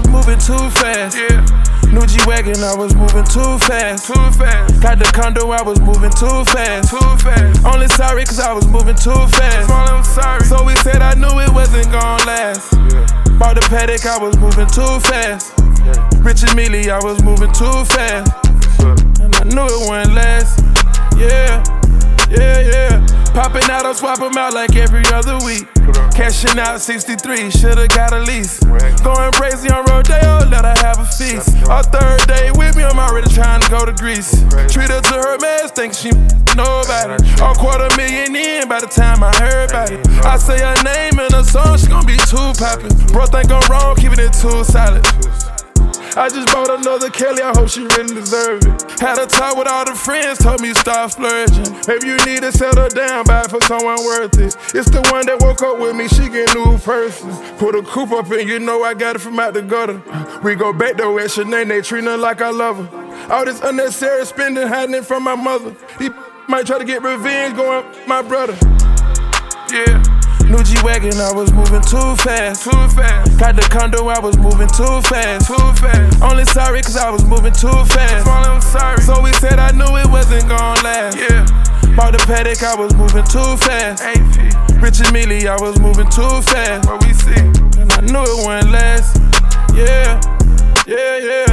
was moving too fast. Yeah, New G Wagon, I was moving too fast. too fast, Got the condo, I was moving too fast. too fast. Only sorry, cause I was moving too fast. All I'm sorry. So we said I knew it wasn't gonna last. Bought the Patek, I was moving too fast. Richard Mille, I was moving too fast. And I knew it wouldn't last. Yeah, yeah, yeah. Popping out, I swap 'em out like every other week. Cashing out 63, shoulda got a lease. Greece. Treat her to her mess, think she nobody. A quarter million in by the time I heard about it. I say her name in a song, she gon' be too poppin'. Bro, think I'm wrong, keeping it too solid. I just bought another Kelly, I hope she really deserve it. Had a talk with all the friends, told me stop splurging. Maybe you need to settle down, buy for someone worth it. It's the one that woke up with me, she get new person. Put a coupe up and you know I got it from out the gutter. We go back though at Shanae, they treat her like I love her. All this unnecessary spending, hiding it from my mother. He might try to get revenge, going my brother. Yeah, New G Wagon, I was moving too fast. too fast, Got the condo, I was moving too fast. too fast. Only sorry, cause I was moving too fast. I'm sorry. So we said I knew it wasn't gonna last. yeah, Bought the Patek, I was moving too fast. AP, Richard Mille, I was moving too fast. what we see. And I knew it wouldn't last. Yeah, yeah, yeah.